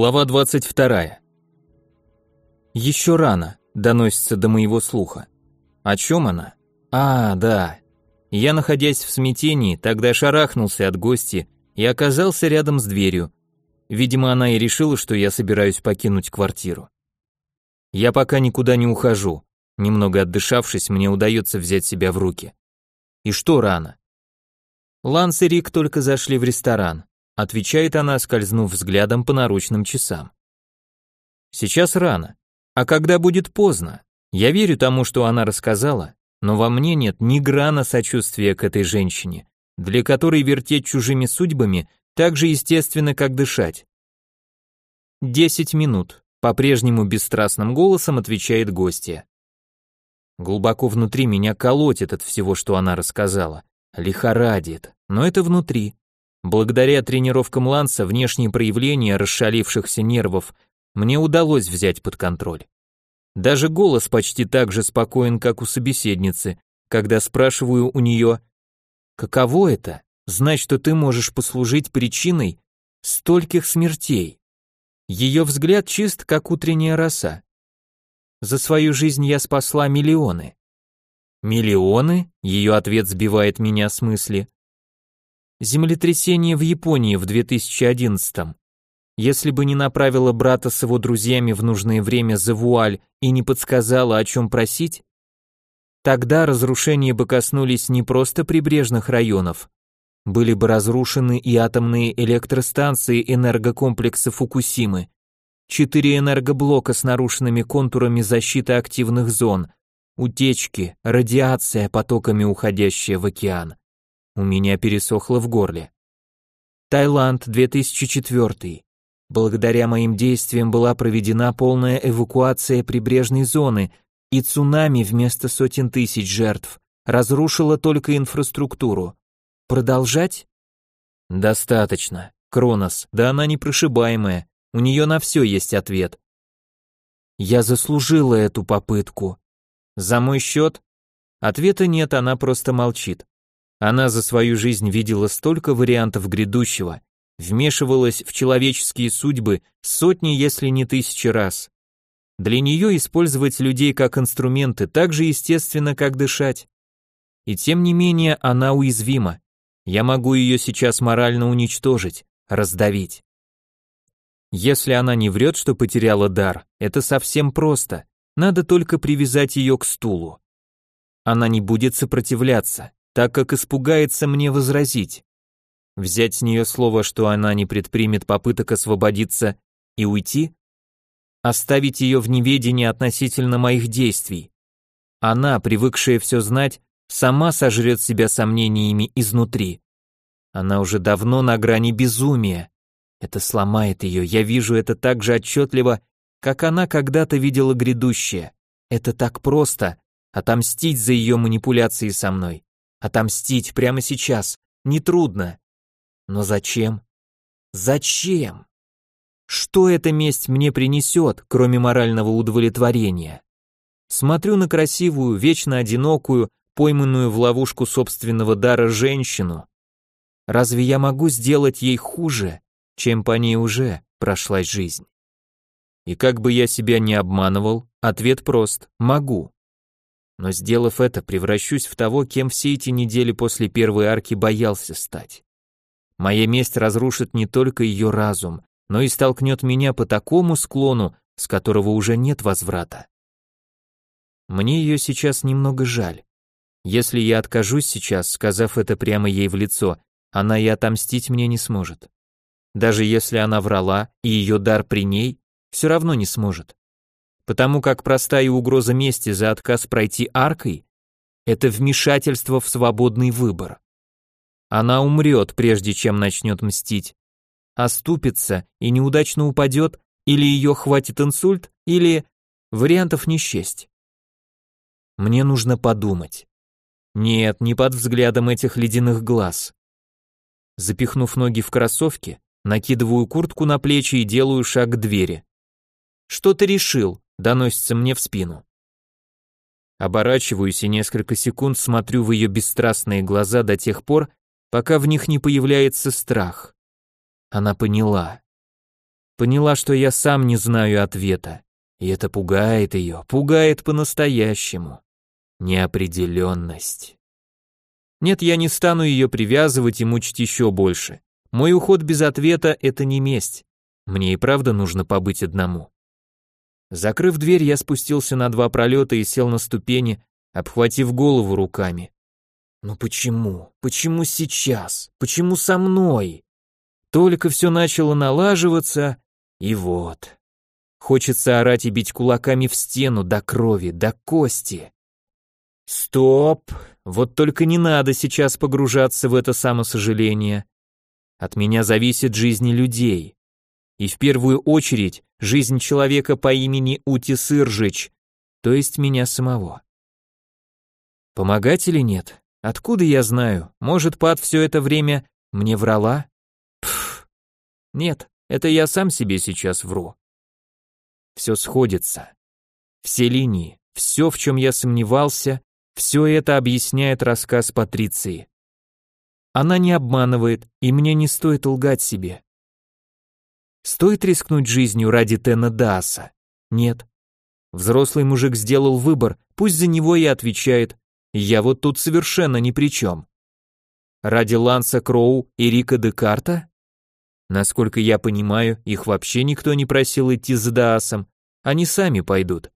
Глава 22. Еще рано, доносится до моего слуха. О чем она? А, да. Я, находясь в смятении, тогда шарахнулся от гости и оказался рядом с дверью. Видимо, она и решила, что я собираюсь покинуть квартиру. Я пока никуда не ухожу. Немного отдышавшись, мне удается взять себя в руки. И что рано? Ланс и Рик только зашли в ресторан отвечает она, скользнув взглядом по наручным часам. Сейчас рано. А когда будет поздно? Я верю тому, что она рассказала, но во мне нет ни грана сочувствия к этой женщине, для которой вертеть чужими судьбами так же естественно, как дышать. Десять минут, по-прежнему бесстрастным голосом отвечает гостья. Глубоко внутри меня колотит от всего, что она рассказала, лихорадит, но это внутри. Благодаря тренировкам Ланса внешние проявления расшалившихся нервов мне удалось взять под контроль. Даже голос почти так же спокоен, как у собеседницы, когда спрашиваю у нее, каково это, знать, что ты можешь послужить причиной стольких смертей. Ее взгляд чист, как утренняя роса. За свою жизнь я спасла миллионы. Миллионы? Ее ответ сбивает меня с мысли. Землетрясение в Японии в 2011 Если бы не направила брата с его друзьями в нужное время за вуаль и не подсказала, о чем просить, тогда разрушения бы коснулись не просто прибрежных районов, были бы разрушены и атомные электростанции энергокомплекса Фукусимы, четыре энергоблока с нарушенными контурами защиты активных зон, утечки, радиация, потоками уходящая в океан. У меня пересохло в горле. Таиланд, 2004. Благодаря моим действиям была проведена полная эвакуация прибрежной зоны, и цунами вместо сотен тысяч жертв разрушило только инфраструктуру. Продолжать? Достаточно. Кронос, да она непрошибаемая. У нее на все есть ответ. Я заслужила эту попытку. За мой счет? Ответа нет, она просто молчит. Она за свою жизнь видела столько вариантов грядущего, вмешивалась в человеческие судьбы сотни, если не тысячи раз. Для нее использовать людей как инструменты так же естественно, как дышать. И тем не менее она уязвима. Я могу ее сейчас морально уничтожить, раздавить. Если она не врет, что потеряла дар, это совсем просто. Надо только привязать ее к стулу. Она не будет сопротивляться, так как испугается мне возразить. Взять с нее слово, что она не предпримет попыток освободиться и уйти? Оставить ее в неведении относительно моих действий. Она, привыкшая все знать, сама сожрет себя сомнениями изнутри. Она уже давно на грани безумия. Это сломает ее, я вижу это так же отчетливо, как она когда-то видела грядущее. Это так просто, отомстить за ее манипуляции со мной. Отомстить прямо сейчас нетрудно. Но зачем? Зачем? Что эта месть мне принесет, кроме морального удовлетворения? Смотрю на красивую, вечно одинокую, пойманную в ловушку собственного дара женщину. Разве я могу сделать ей хуже, чем по ней уже прошлась жизнь? И как бы я себя не обманывал, ответ прост – могу. Но сделав это, превращусь в того, кем все эти недели после первой арки боялся стать. Моя месть разрушит не только ее разум, но и столкнет меня по такому склону, с которого уже нет возврата. Мне ее сейчас немного жаль. Если я откажусь сейчас, сказав это прямо ей в лицо, она и отомстить мне не сможет. Даже если она врала, и ее дар при ней, все равно не сможет потому как простая угроза мести за отказ пройти аркой – это вмешательство в свободный выбор. Она умрет, прежде чем начнет мстить, оступится и неудачно упадет, или ее хватит инсульт, или вариантов не счесть. Мне нужно подумать. Нет, не под взглядом этих ледяных глаз. Запихнув ноги в кроссовки, накидываю куртку на плечи и делаю шаг к двери. Что ты решил? Доносится мне в спину. Оборачиваюсь и несколько секунд смотрю в ее бесстрастные глаза до тех пор, пока в них не появляется страх. Она поняла. Поняла, что я сам не знаю ответа. И это пугает ее, пугает по-настоящему. Неопределенность. Нет, я не стану ее привязывать и мучить еще больше. Мой уход без ответа — это не месть. Мне и правда нужно побыть одному. Закрыв дверь, я спустился на два пролета и сел на ступени, обхватив голову руками. Ну почему? Почему сейчас? Почему со мной? Только все начало налаживаться, и вот. Хочется орать и бить кулаками в стену до крови, до кости. Стоп! Вот только не надо сейчас погружаться в это самосожаление. От меня зависит жизнь людей. И в первую очередь жизнь человека по имени Утис Иржич, то есть меня самого. Помогать или нет? Откуда я знаю? Может, Пат все это время мне врала? Пф. Нет, это я сам себе сейчас вру. Все сходится. Все линии, все, в чем я сомневался, все это объясняет рассказ Патриции. Она не обманывает, и мне не стоит лгать себе. Стоит рискнуть жизнью ради Тена Даса? Нет. Взрослый мужик сделал выбор, пусть за него и отвечает, я вот тут совершенно ни при чем. Ради Ланса Кроу и Рика Декарта? Насколько я понимаю, их вообще никто не просил идти за Даасом, они сами пойдут.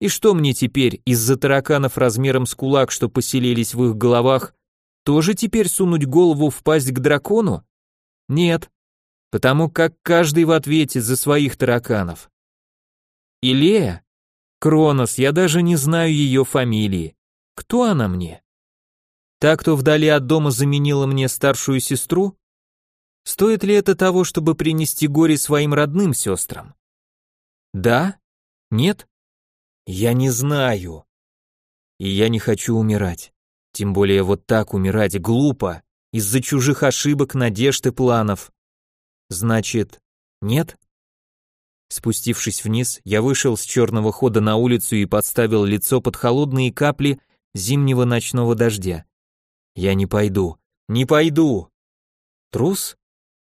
И что мне теперь, из-за тараканов размером с кулак, что поселились в их головах, тоже теперь сунуть голову в пасть к дракону? Нет, потому как каждый в ответе за своих тараканов. Илея? Кронос, я даже не знаю ее фамилии. Кто она мне? Та, кто вдали от дома заменила мне старшую сестру? Стоит ли это того, чтобы принести горе своим родным сестрам? Да? Нет? Я не знаю. И я не хочу умирать. Тем более вот так умирать глупо, из-за чужих ошибок, надежд и планов. Значит, нет? Спустившись вниз, я вышел с черного хода на улицу и подставил лицо под холодные капли зимнего ночного дождя. Я не пойду, не пойду. Трус?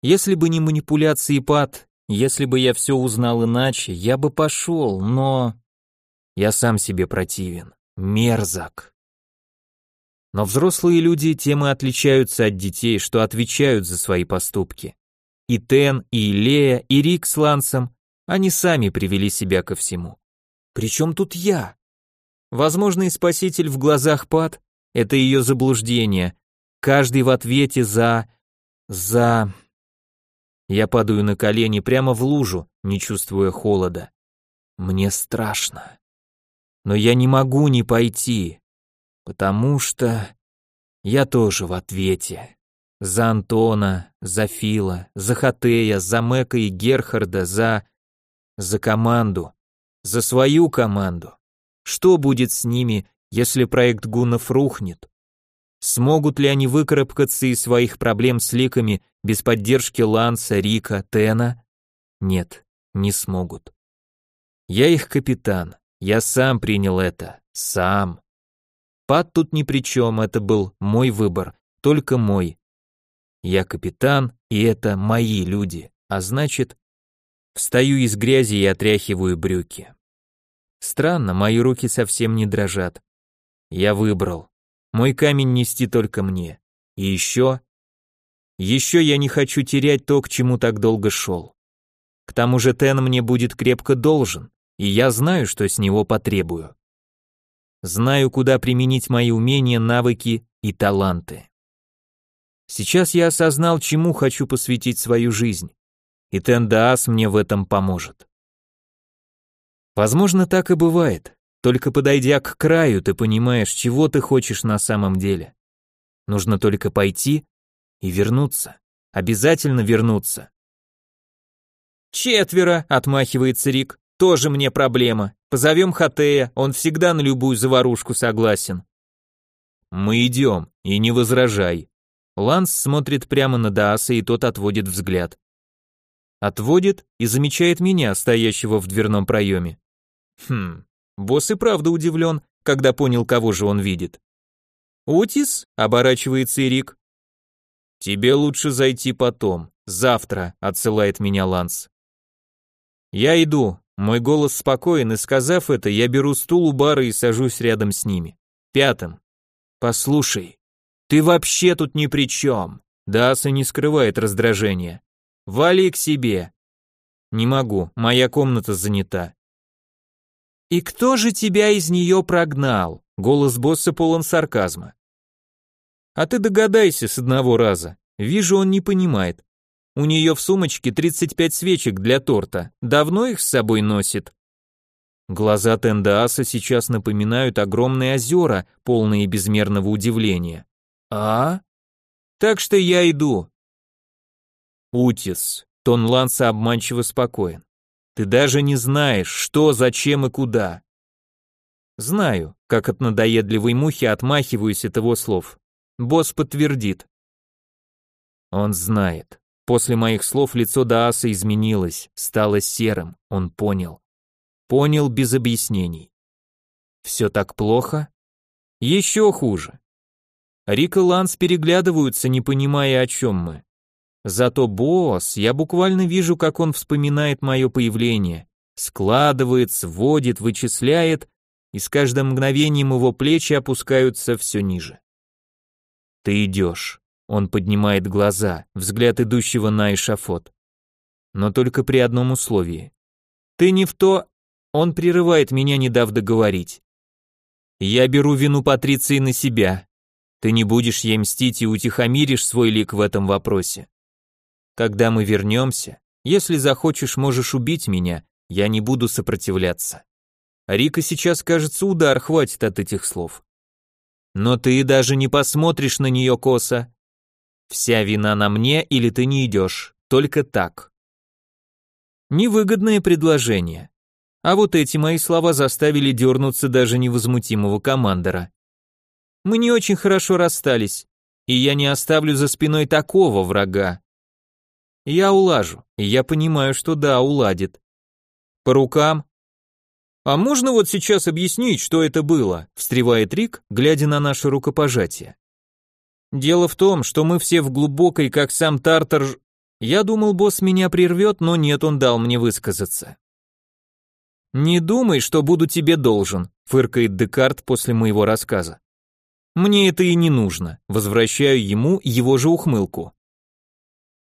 Если бы не манипуляции пад, если бы я все узнал иначе, я бы пошел, но... Я сам себе противен. Мерзок. Но взрослые люди тем и отличаются от детей, что отвечают за свои поступки. И Тен, и Лея, и Рик с Лансом, они сами привели себя ко всему. Причем тут я? Возможный спаситель в глазах Пат — это ее заблуждение. Каждый в ответе за... за... Я падаю на колени прямо в лужу, не чувствуя холода. Мне страшно. Но я не могу не пойти, потому что я тоже в ответе. За Антона, за Фила, за Хатея, за Мэка и Герхарда, за... за команду, за свою команду. Что будет с ними, если проект гуннов рухнет? Смогут ли они выкарабкаться из своих проблем с ликами без поддержки Ланса, Рика, Тена? Нет, не смогут. Я их капитан, я сам принял это, сам. Пат тут ни при чем, это был мой выбор, только мой. Я капитан, и это мои люди, а значит, встаю из грязи и отряхиваю брюки. Странно, мои руки совсем не дрожат. Я выбрал. Мой камень нести только мне. И еще... Еще я не хочу терять то, к чему так долго шел. К тому же Тен мне будет крепко должен, и я знаю, что с него потребую. Знаю, куда применить мои умения, навыки и таланты. Сейчас я осознал, чему хочу посвятить свою жизнь, и Тендаас мне в этом поможет. Возможно, так и бывает. Только подойдя к краю, ты понимаешь, чего ты хочешь на самом деле. Нужно только пойти и вернуться. Обязательно вернуться. «Четверо», — отмахивается Рик, — «тоже мне проблема. Позовем Хатея, он всегда на любую заварушку согласен». «Мы идем, и не возражай». Ланс смотрит прямо на Дааса, и тот отводит взгляд. Отводит и замечает меня, стоящего в дверном проеме. Хм, босс и правда удивлен, когда понял, кого же он видит. «Утис?» — оборачивается Ирик. «Тебе лучше зайти потом, завтра», — отсылает меня Ланс. Я иду. Мой голос спокоен, и сказав это, я беру стул у бара и сажусь рядом с ними. Пятым. Послушай, ты вообще тут ни при чем. Даса не скрывает раздражения. Вали к себе. Не могу, моя комната занята. И кто же тебя из нее прогнал? Голос босса полон сарказма. А ты догадайся с одного раза. Вижу, он не понимает. У нее в сумочке 35 свечек для торта. Давно их с собой носит? Глаза Тендааса сейчас напоминают огромные озера, полные безмерного удивления. А? Так что я иду. Утис. Тон Ланса обманчиво спокоен. Ты даже не знаешь, что, зачем и куда. Знаю, как от надоедливой мухи отмахиваюсь от его слов. Босс подтвердит. Он знает. После моих слов лицо Дааса изменилось, стало серым, он понял. Понял без объяснений. Все так плохо? Еще хуже. Рик и Ланс переглядываются, не понимая, о чем мы. Зато босс, я буквально вижу, как он вспоминает мое появление, складывает, сводит, вычисляет, и с каждым мгновением его плечи опускаются все ниже. Ты идешь. Он поднимает глаза, взгляд идущего на эшафот. Но только при одном условии. Ты не в то... Он прерывает меня, не дав договорить. Я беру вину Патриции на себя, ты не будешь ей мстить и утихомиришь свой лик в этом вопросе. Когда мы вернемся, если захочешь, можешь убить меня, я не буду сопротивляться. Рика сейчас, кажется, удар хватит от этих слов. Но ты даже не посмотришь на нее косо. Вся вина на мне или ты не идешь, только так. Невыгодное предложение. А вот эти мои слова заставили дернуться даже невозмутимого командора. Мы не очень хорошо расстались, и я не оставлю за спиной такого врага. Я улажу, и я понимаю, что да, уладит. По рукам. А можно вот сейчас объяснить, что это было? Встревает Рик, глядя на наше рукопожатие. Дело в том, что мы все в глубокой, как сам Тартар... Я думал, босс меня прервет, но нет, он дал мне высказаться. «Не думай, что буду тебе должен», — фыркает Декарт после моего рассказа. Мне это и не нужно. Возвращаю ему его же ухмылку.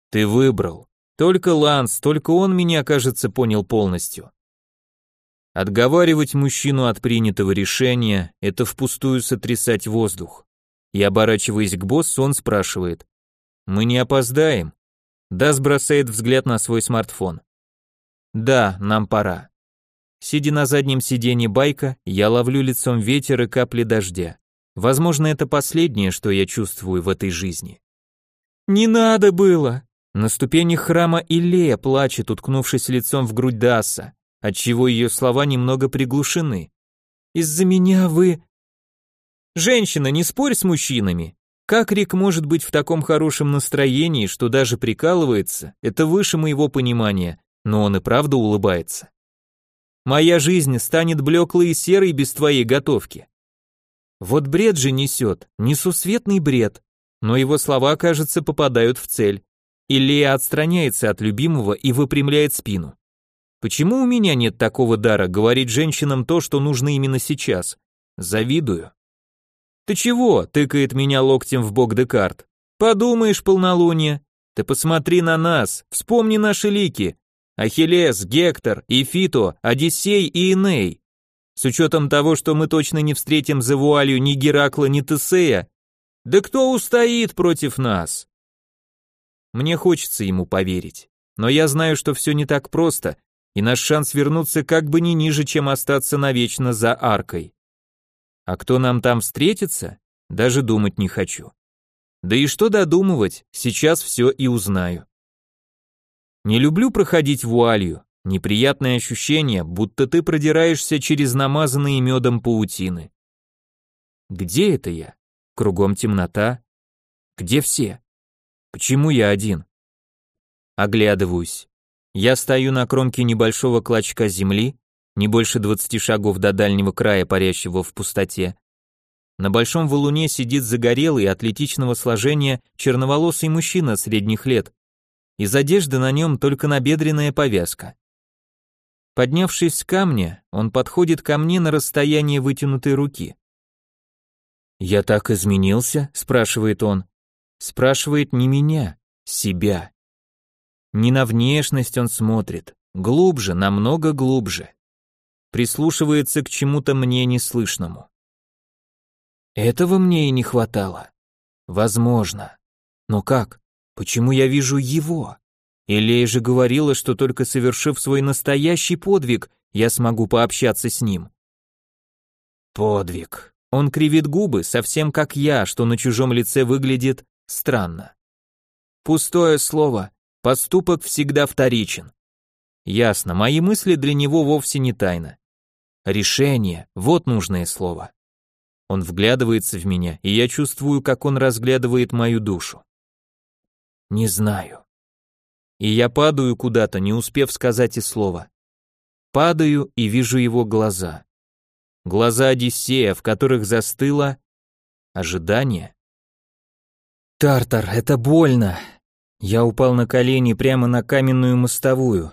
Ты выбрал. Только Ланс, только он меня, кажется, понял полностью. Отговаривать мужчину от принятого решения – это впустую сотрясать воздух. И оборачиваясь к боссу, он спрашивает. «Мы не опоздаем?» Дас бросает взгляд на свой смартфон. «Да, нам пора». Сидя на заднем сиденье байка, я ловлю лицом ветер и капли дождя. Возможно, это последнее, что я чувствую в этой жизни. «Не надо было!» На ступенях храма Илея плачет, уткнувшись лицом в грудь Даса, отчего ее слова немного приглушены. «Из-за меня вы...» «Женщина, не спорь с мужчинами!» Как Рик может быть в таком хорошем настроении, что даже прикалывается, это выше моего понимания, но он и правда улыбается. Моя жизнь станет блеклой и серой без твоей готовки. Вот бред же несет, несусветный бред. Но его слова, кажется, попадают в цель. Илья отстраняется от любимого и выпрямляет спину. Почему у меня нет такого дара говорить женщинам то, что нужно именно сейчас? Завидую. Ты чего? тыкает меня локтем в бок Декарт. Подумаешь, полнолуние. Ты посмотри на нас, вспомни наши лики. Ахиллес, Гектор, Ифито, Одиссей и Иней. С учетом того, что мы точно не встретим за вуалью ни Геракла, ни Тесея, да кто устоит против нас? Мне хочется ему поверить, но я знаю, что все не так просто, и наш шанс вернуться как бы не ниже, чем остаться навечно за аркой. А кто нам там встретится, даже думать не хочу. Да и что додумывать, сейчас все и узнаю. Не люблю проходить вуалью, Неприятное ощущение, будто ты продираешься через намазанные медом паутины. Где это я? Кругом темнота. Где все? Почему я один? Оглядываюсь. Я стою на кромке небольшого клочка земли, не больше двадцати шагов до дальнего края, парящего в пустоте. На большом валуне сидит загорелый, атлетичного сложения, черноволосый мужчина средних лет. Из одежды на нем только набедренная повязка. Поднявшись с камня, он подходит ко мне на расстояние вытянутой руки. «Я так изменился?» – спрашивает он. Спрашивает не меня, себя. Не на внешность он смотрит, глубже, намного глубже. Прислушивается к чему-то мне неслышному. Этого мне и не хватало. Возможно. Но как? Почему я вижу его? Илея же говорила, что только совершив свой настоящий подвиг, я смогу пообщаться с ним. Подвиг. Он кривит губы, совсем как я, что на чужом лице выглядит странно. Пустое слово, поступок всегда вторичен. Ясно, мои мысли для него вовсе не тайна. Решение, вот нужное слово. Он вглядывается в меня, и я чувствую, как он разглядывает мою душу. Не знаю. И я падаю куда-то, не успев сказать и слова. Падаю и вижу его глаза. Глаза Одиссея, в которых застыло ожидание. Тартар, это больно. Я упал на колени прямо на каменную мостовую.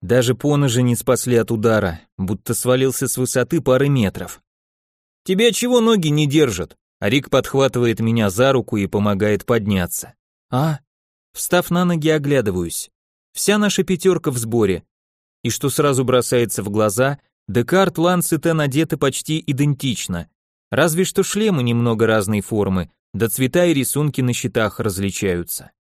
Даже поножи не спасли от удара, будто свалился с высоты пары метров. Тебя чего ноги не держат? Рик подхватывает меня за руку и помогает подняться. А? Встав на ноги, оглядываюсь. Вся наша пятерка в сборе. И что сразу бросается в глаза, Декарт, Ланс и Тен одеты почти идентично. Разве что шлемы немного разной формы, да цвета и рисунки на щитах различаются.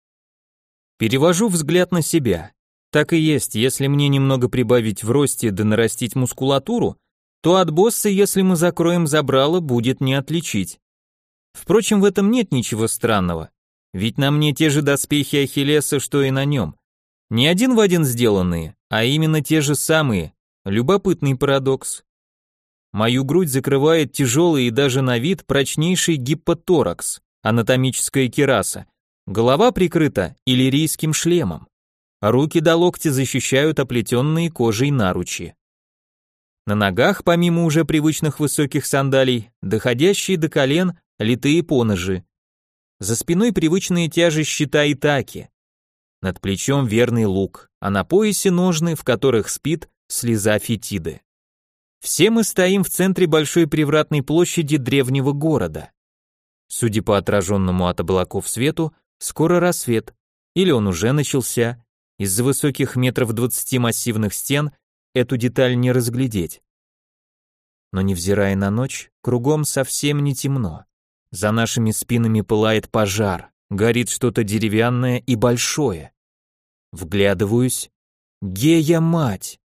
Перевожу взгляд на себя. Так и есть, если мне немного прибавить в росте да нарастить мускулатуру, то от босса, если мы закроем забрало, будет не отличить. Впрочем, в этом нет ничего странного, ведь на мне те же доспехи Ахиллеса, что и на нем. Не один в один сделанные, а именно те же самые. Любопытный парадокс. Мою грудь закрывает тяжелый и даже на вид прочнейший гипоторакс, анатомическая кераса. Голова прикрыта иллирийским шлемом. Руки до локтя защищают оплетенные кожей наручи. На ногах, помимо уже привычных высоких сандалий, доходящие до колен литые поножи. За спиной привычные тяжи щита и таки. Над плечом верный лук, а на поясе ножны, в которых спит слеза фетиды. Все мы стоим в центре большой привратной площади древнего города. Судя по отраженному от облаков свету, скоро рассвет, или он уже начался. Из-за высоких метров двадцати массивных стен эту деталь не разглядеть. Но невзирая на ночь, кругом совсем не темно. За нашими спинами пылает пожар, горит что-то деревянное и большое. Вглядываюсь. Гея мать!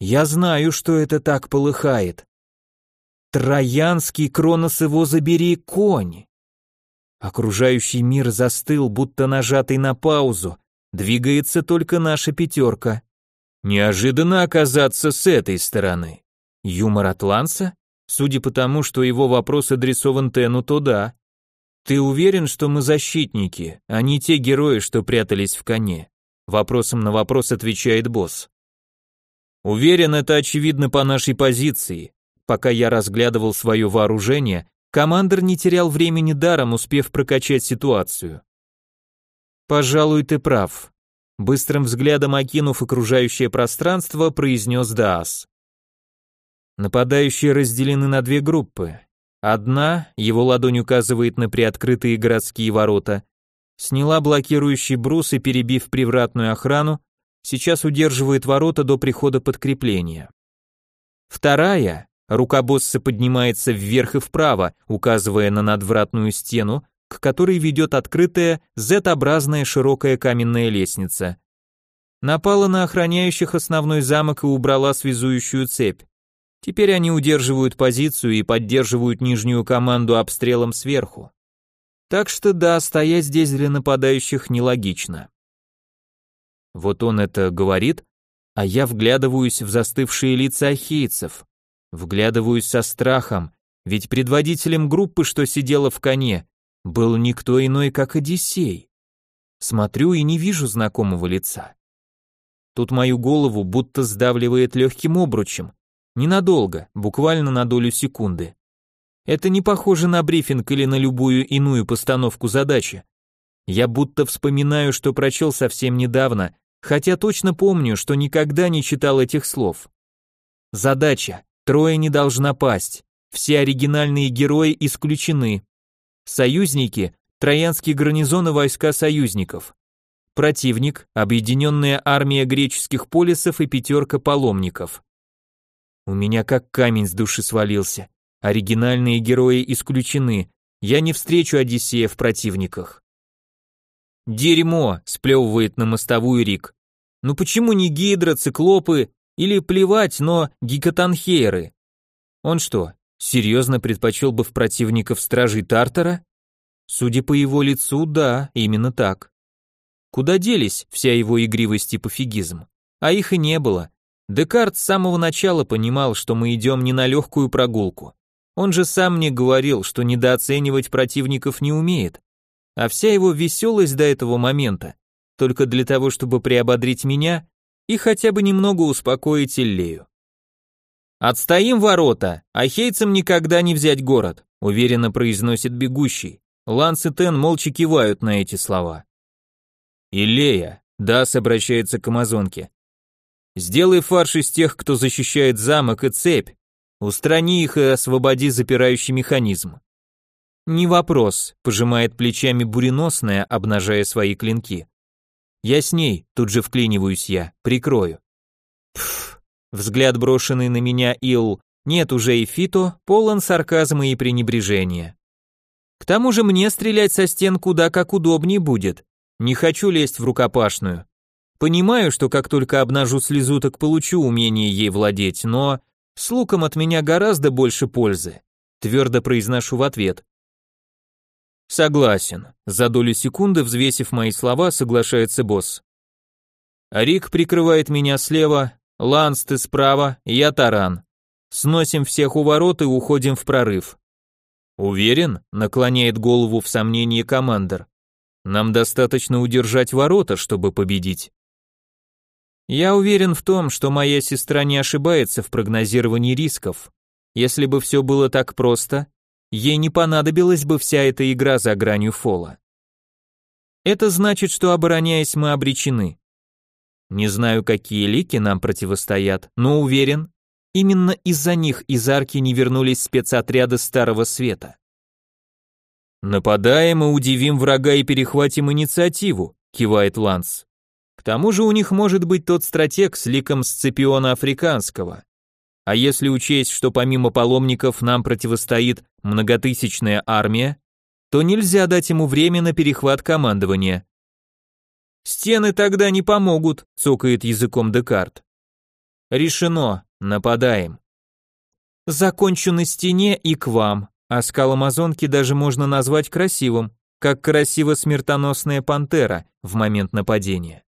Я знаю, что это так полыхает. Троянский, Кронос его забери, конь. Окружающий мир застыл, будто нажатый на паузу. Двигается только наша пятерка. Неожиданно оказаться с этой стороны. Юмор Атланса? Судя по тому, что его вопрос адресован Тену, то да. Ты уверен, что мы защитники, а не те герои, что прятались в коне? Вопросом на вопрос отвечает босс. Уверен, это очевидно по нашей позиции. Пока я разглядывал свое вооружение, командир не терял времени даром, успев прокачать ситуацию. Пожалуй, ты прав. Быстрым взглядом окинув окружающее пространство, произнес Даас. Нападающие разделены на две группы. Одна, его ладонь указывает на приоткрытые городские ворота, сняла блокирующий брус и, перебив привратную охрану, сейчас удерживает ворота до прихода подкрепления. Вторая, рука босса поднимается вверх и вправо, указывая на надвратную стену, к которой ведет открытая Z-образная широкая каменная лестница. Напала на охраняющих основной замок и убрала связующую цепь. Теперь они удерживают позицию и поддерживают нижнюю команду обстрелом сверху. Так что да, стоять здесь для нападающих нелогично. Вот он это говорит, а я вглядываюсь в застывшие лица ахейцев. Вглядываюсь со страхом, ведь предводителем группы, что сидела в коне, был никто иной, как Одиссей. Смотрю и не вижу знакомого лица. Тут мою голову будто сдавливает легким обручем. Ненадолго, буквально на долю секунды. Это не похоже на брифинг или на любую иную постановку задачи. Я будто вспоминаю, что прочел совсем недавно, хотя точно помню, что никогда не читал этих слов. Задача. Трое не должна пасть. Все оригинальные герои исключены. Союзники – Троянский гарнизон и войска союзников. Противник – объединенная армия греческих полисов и пятерка паломников. У меня как камень с души свалился. Оригинальные герои исключены. Я не встречу Одиссея в противниках. Дерьмо, сплевывает на мостовую Рик. Ну почему не гидра, циклопы или плевать, но гикотанхейры? Он что, серьезно предпочел бы в противников стражей Тартара? Судя по его лицу, да, именно так. Куда делись вся его игривость и пофигизм? А их и не было. Декарт с самого начала понимал, что мы идем не на легкую прогулку. Он же сам мне говорил, что недооценивать противников не умеет. А вся его веселость до этого момента только для того, чтобы приободрить меня и хотя бы немного успокоить Иллею. «Отстоим ворота, а хейцам никогда не взять город», уверенно произносит бегущий. Ланс и Тен молча кивают на эти слова. «Иллея», Дас обращается к амазонке. «Сделай фарш из тех, кто защищает замок и цепь. Устрани их и освободи запирающий механизм». «Не вопрос», — пожимает плечами буреносная, обнажая свои клинки. «Я с ней», — тут же вклиниваюсь я, — «прикрою». Пф, взгляд брошенный на меня Ил, нет уже и Фито, полон сарказма и пренебрежения. К тому же мне стрелять со стен куда как удобнее будет. Не хочу лезть в рукопашную. Понимаю, что как только обнажу слезу, так получу умение ей владеть, но с луком от меня гораздо больше пользы. Твердо произношу в ответ. Согласен. За долю секунды, взвесив мои слова, соглашается босс. Рик прикрывает меня слева, Ланс ты справа, я таран. Сносим всех у ворот и уходим в прорыв. Уверен? Наклоняет голову в сомнении командир. Нам достаточно удержать ворота, чтобы победить. Я уверен в том, что моя сестра не ошибается в прогнозировании рисков. Если бы все было так просто, ей не понадобилась бы вся эта игра за гранью фола. Это значит, что обороняясь мы обречены. Не знаю, какие лики нам противостоят, но уверен, именно из-за них из арки не вернулись спецотряды Старого Света. «Нападаем и удивим врага и перехватим инициативу», — кивает Ланс. «К тому же у них может быть тот стратег с ликом Сципиона Африканского. А если учесть, что помимо паломников нам противостоит многотысячная армия, то нельзя дать ему время на перехват командования». «Стены тогда не помогут», — цокает языком Декарт. «Решено, нападаем». «Закончу на стене и к вам», а скал Амазонки даже можно назвать красивым, как красиво смертоносная пантера в момент нападения.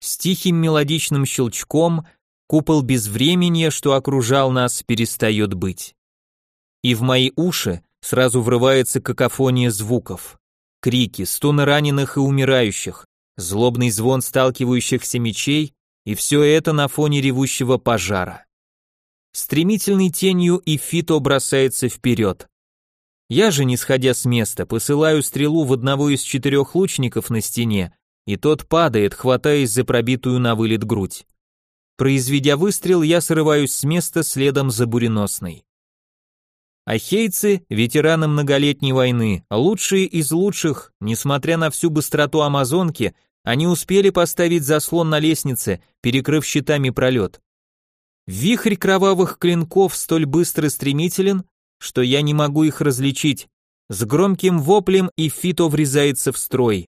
С тихим мелодичным щелчком купол безвременья, что окружал нас, перестает быть. И в мои уши сразу врывается какофония звуков. Крики, стоны раненых и умирающих, злобный звон сталкивающихся мечей, и все это на фоне ревущего пожара. Стремительной тенью и Фито бросается вперед. Я же, не сходя с места, посылаю стрелу в одного из четырех лучников на стене, и тот падает, хватаясь за пробитую на вылет грудь. Произведя выстрел, я срываюсь с места следом за буреносной. Ахейцы – ветераны многолетней войны, лучшие из лучших, несмотря на всю быстроту амазонки, они успели поставить заслон на лестнице, перекрыв щитами пролет. Вихрь кровавых клинков столь быстро стремителен, что я не могу их различить. С громким воплем и Фито врезается в строй.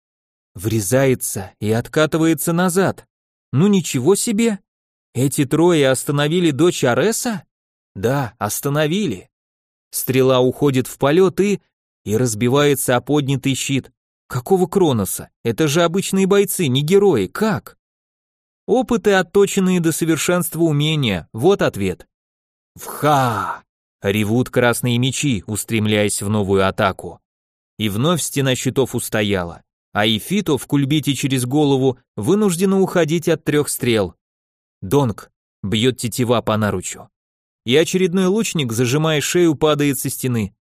Врезается и откатывается назад. Ну ничего себе! Эти трое остановили дочь Ареса? Да, остановили. Стрела уходит в полет и... и разбивается о поднятый щит. Какого Кроноса? Это же обычные бойцы, не герои, как? Опыт и отточенные до совершенства умения, вот ответ. Вха! Ревут красные мечи, устремляясь в новую атаку. И вновь стена щитов устояла, а Ифито в кульбите через голову вынуждена уходить от трех стрел. Донг бьет тетива по наручу. И очередной лучник, зажимая шею, падает со стены.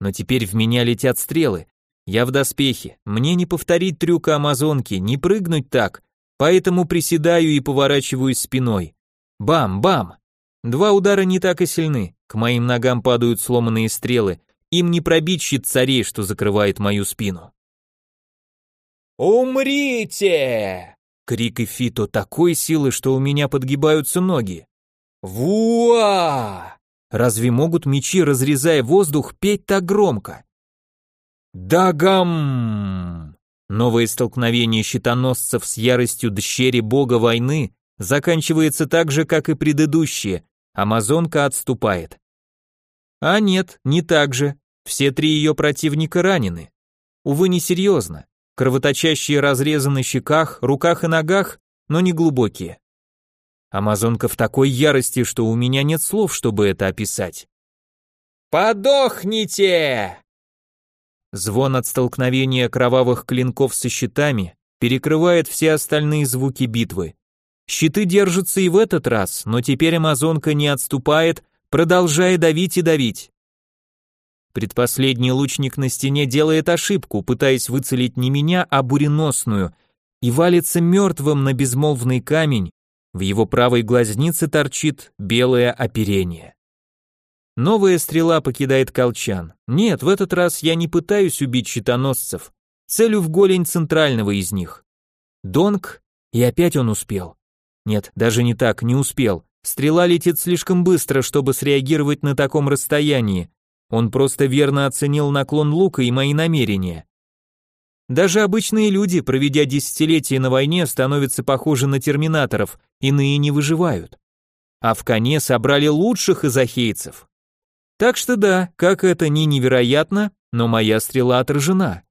Но теперь в меня летят стрелы. Я в доспехе, мне не повторить трюка амазонки, не прыгнуть так, поэтому приседаю и поворачиваюсь спиной. Бам-бам! Два удара не так и сильны, к моим ногам падают сломанные стрелы, им не пробить щит царей, что закрывает мою спину. «Умрите!» Крик Эфито такой силы, что у меня подгибаются ноги. «Вуа!» Разве могут мечи, разрезая воздух, петь так громко? Дагам! Новое столкновение щитоносцев с яростью дщери бога войны заканчивается так же, как и предыдущее. Амазонка отступает. А нет, не так же. Все три ее противника ранены. Увы, несерьезно. Кровоточащие разрезы на щеках, руках и ногах, но не глубокие. Амазонка в такой ярости, что у меня нет слов, чтобы это описать. «Подохните!» Звон от столкновения кровавых клинков со щитами перекрывает все остальные звуки битвы. Щиты держатся и в этот раз, но теперь Амазонка не отступает, продолжая давить и давить. Предпоследний лучник на стене делает ошибку, пытаясь выцелить не меня, а буреносную, и валится мертвым на безмолвный камень, в его правой глазнице торчит белое оперение. Новая стрела покидает колчан. Нет, в этот раз я не пытаюсь убить щитоносцев. Целю в голень центрального из них. Донг, и опять он успел. Нет, даже не так, не успел. Стрела летит слишком быстро, чтобы среагировать на таком расстоянии. Он просто верно оценил наклон лука и мои намерения. Даже обычные люди, проведя десятилетия на войне, становятся похожи на терминаторов, иные не выживают. А в коне собрали лучших из ахейцев. Так что да, как это ни невероятно, но моя стрела отражена.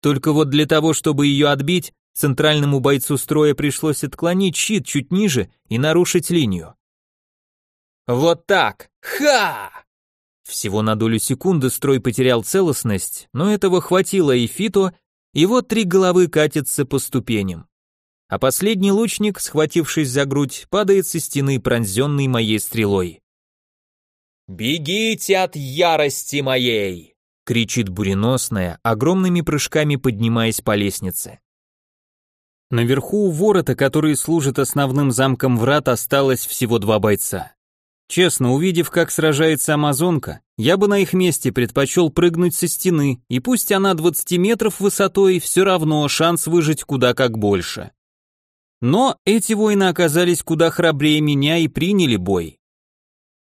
Только вот для того, чтобы ее отбить, центральному бойцу строя пришлось отклонить щит чуть ниже и нарушить линию. Вот так! Ха! Всего на долю секунды строй потерял целостность, но этого хватило и Фито, и вот три головы катятся по ступеням. А последний лучник, схватившись за грудь, падает со стены, пронзенный моей стрелой. «Бегите от ярости моей!» — кричит буреносная, огромными прыжками поднимаясь по лестнице. Наверху у ворота, который служит основным замком врат, осталось всего два бойца. Честно, увидев, как сражается амазонка, я бы на их месте предпочел прыгнуть со стены, и пусть она 20 метров высотой, все равно шанс выжить куда как больше. Но эти воины оказались куда храбрее меня и приняли бой.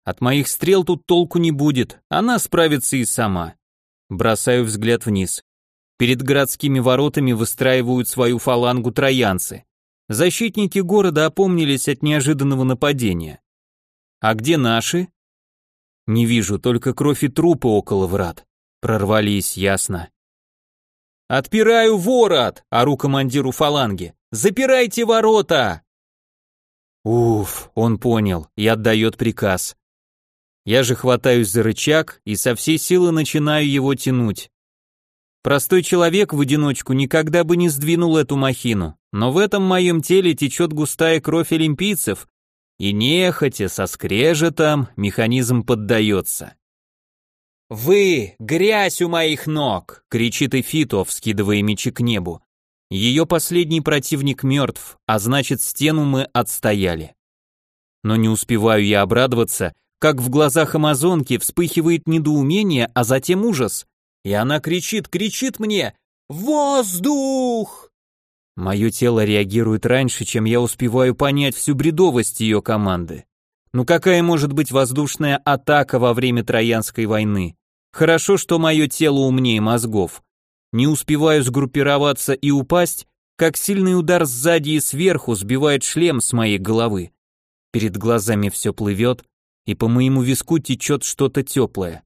От моих стрел тут толку не будет, она справится и сама. Бросаю взгляд вниз. Перед городскими воротами выстраивают свою фалангу троянцы. Защитники города опомнились от неожиданного нападения. А где наши? Не вижу, только кровь и трупы около врат. Прорвались, ясно. «Отпираю ворот!» — ору командиру фаланги. «Запирайте ворота!» Уф, он понял и отдает приказ. Я же хватаюсь за рычаг и со всей силы начинаю его тянуть. Простой человек в одиночку никогда бы не сдвинул эту махину, но в этом моем теле течет густая кровь олимпийцев, и нехотя, со скрежетом, механизм поддается. «Вы — грязь у моих ног!» — кричит Эфито, вскидывая мечи к небу. Ее последний противник мертв, а значит, стену мы отстояли. Но не успеваю я обрадоваться, как в глазах амазонки вспыхивает недоумение, а затем ужас. И она кричит, кричит мне «Воздух!» Мое тело реагирует раньше, чем я успеваю понять всю бредовость ее команды. Ну какая может быть воздушная атака во время Троянской войны? Хорошо, что мое тело умнее мозгов. Не успеваю сгруппироваться и упасть, как сильный удар сзади и сверху сбивает шлем с моей головы. Перед глазами все плывет, и по моему виску течет что-то теплое.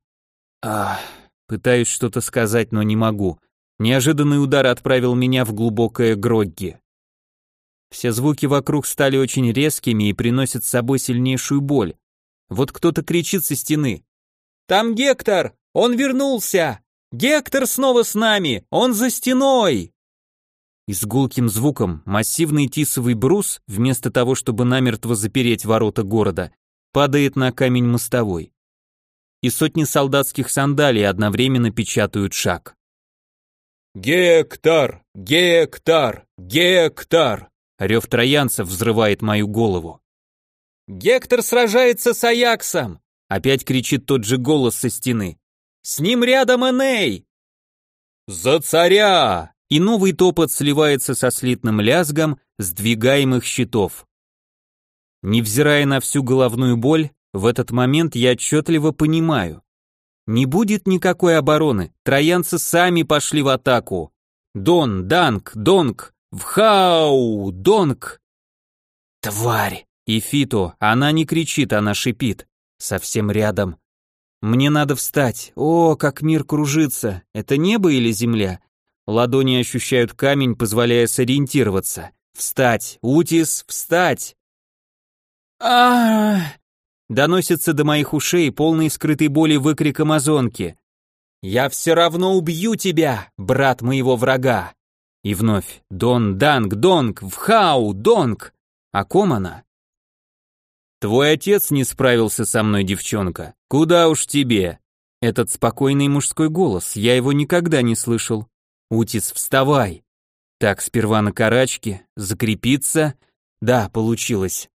Ах, пытаюсь что-то сказать, но не могу. Неожиданный удар отправил меня в глубокое грогги. Все звуки вокруг стали очень резкими и приносят с собой сильнейшую боль. Вот кто-то кричит со стены. «Там Гектор! Он вернулся! Гектор снова с нами! Он за стеной!» И с гулким звуком массивный тисовый брус, вместо того, чтобы намертво запереть ворота города, падает на камень мостовой. И сотни солдатских сандалий одновременно печатают шаг. «Гектор! Гектор! Гектор!» Рев троянцев взрывает мою голову. Гектор сражается с Аяксом!» Опять кричит тот же голос со стены. «С ним рядом Эней!» «За царя!» И новый топот сливается со слитным лязгом сдвигаемых щитов. Невзирая на всю головную боль, в этот момент я отчетливо понимаю. Не будет никакой обороны, троянцы сами пошли в атаку. Дон, Данг, Донг, Вхау, Донг. Тварь! И она не кричит, она шипит. Совсем рядом. Мне надо встать. О, как мир кружится. Это небо или земля? Ладони ощущают камень, позволяя сориентироваться. Встать, Утис, встать. а Доносится до моих ушей полный скрытой боли выкрик амазонки. «Я все равно убью тебя, брат моего врага!» И вновь «Дон, Данг, Донг, Вхау, Донг!» О ком она? «Твой отец не справился со мной, девчонка. Куда уж тебе?» Этот спокойный мужской голос, я его никогда не слышал. «Утис, вставай!» Так, сперва на карачке, закрепиться. Да, получилось.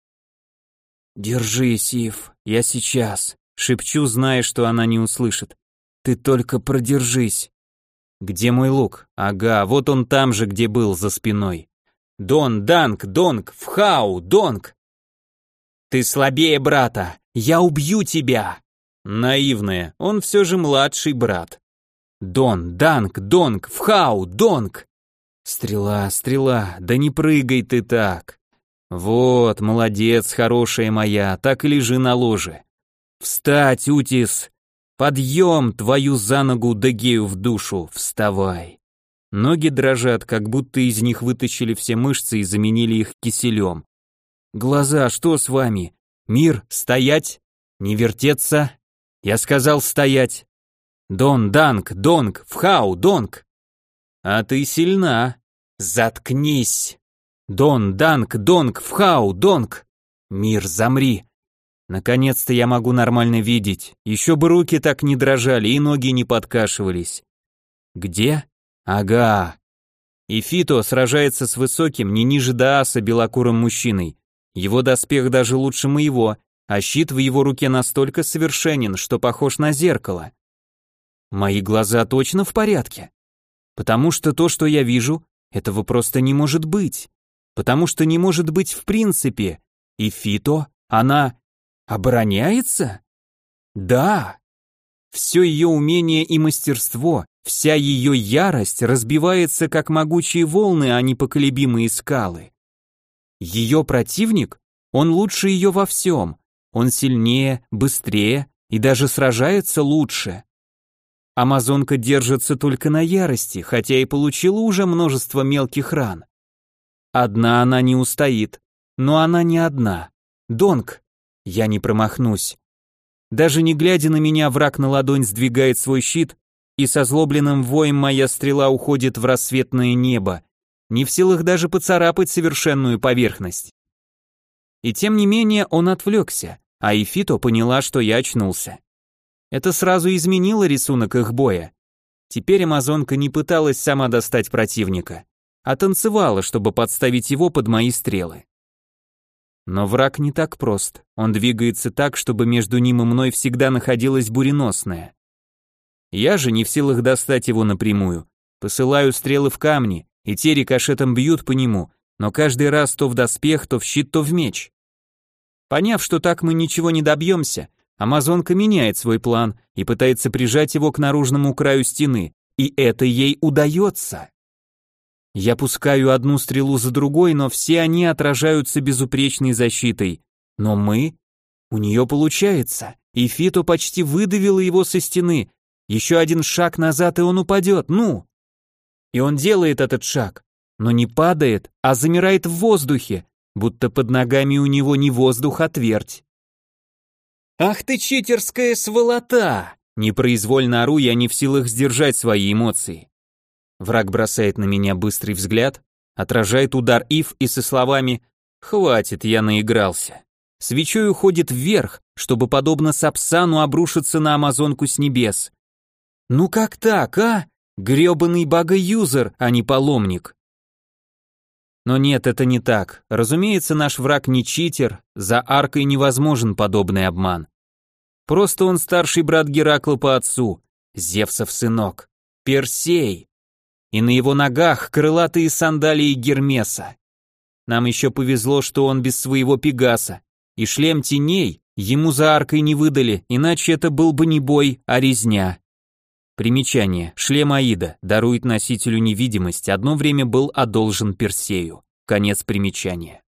«Держи, Сив, я сейчас», — шепчу, зная, что она не услышит. «Ты только продержись». «Где мой лук? Ага, вот он там же, где был, за спиной. Дон, Данг, Донг, Вхау, Донг!» «Ты слабее брата! Я убью тебя!» Наивная, он все же младший брат. Дон, Данг, Донг, Вхау, Донг! Стрела, стрела, да не прыгай ты так. Вот, молодец, хорошая моя, так и лежи на ложе. Встать, Утис! Подъем, твою за ногу Дегею в душу, вставай. Ноги дрожат, как будто из них вытащили все мышцы и заменили их киселем. Глаза, что с вами? Мир, стоять? Не вертеться? Я сказал стоять. Дон, Данг, Донг, Вхау, Донг. А ты сильна. Заткнись. Дон, Данг, Донг, Вхау, Донг. Мир, замри. Наконец-то я могу нормально видеть. Еще бы руки так не дрожали и ноги не подкашивались. Где? Ага. И сражается с высоким, не ниже Дааса, белокурым мужчиной. Его доспех даже лучше моего, а щит в его руке настолько совершенен, что похож на зеркало. Мои глаза точно в порядке. Потому что то, что я вижу, этого просто не может быть потому что не может быть в принципе. И Фито, она обороняется? Да. Все ее умение и мастерство, вся ее ярость разбивается как могучие волны, а не поколебимые скалы. Ее противник, он лучше ее во всем, он сильнее, быстрее и даже сражается лучше. Амазонка держится только на ярости, хотя и получила уже множество мелких ран. Одна она не устоит. Но она не одна. Донг. Я не промахнусь. Даже не глядя на меня, враг на ладонь сдвигает свой щит, и со злобленным воем моя стрела уходит в рассветное небо, не в силах даже поцарапать совершенную поверхность. И тем не менее он отвлекся, а Ифито поняла, что я очнулся. Это сразу изменило рисунок их боя. Теперь амазонка не пыталась сама достать противника а танцевала, чтобы подставить его под мои стрелы. Но враг не так прост. Он двигается так, чтобы между ним и мной всегда находилась буреносная. Я же не в силах достать его напрямую. Посылаю стрелы в камни, и те рикошетом бьют по нему, но каждый раз то в доспех, то в щит, то в меч. Поняв, что так мы ничего не добьемся, Амазонка меняет свой план и пытается прижать его к наружному краю стены, и это ей удается. Я пускаю одну стрелу за другой, но все они отражаются безупречной защитой. Но мы... У нее получается. И Фито почти выдавила его со стены. Еще один шаг назад, и он упадет, ну! И он делает этот шаг, но не падает, а замирает в воздухе, будто под ногами у него не воздух, а твердь. «Ах ты читерская сволота!» Непроизвольно ору я не в силах сдержать свои эмоции. Враг бросает на меня быстрый взгляд, отражает удар Ив и со словами «Хватит, я наигрался». Свечой уходит вверх, чтобы, подобно Сапсану, обрушиться на Амазонку с небес. Ну как так, а? Грёбаный бога-юзер, а не паломник. Но нет, это не так. Разумеется, наш враг не читер, за аркой невозможен подобный обман. Просто он старший брат Геракла по отцу, Зевсов сынок, Персей. И на его ногах крылатые сандалии Гермеса. Нам еще повезло, что он без своего Пегаса, и шлем теней ему за аркой не выдали, иначе это был бы не бой, а резня. Примечание. Шлем Аида дарует носителю невидимость, одно время был одолжен Персею. Конец примечания.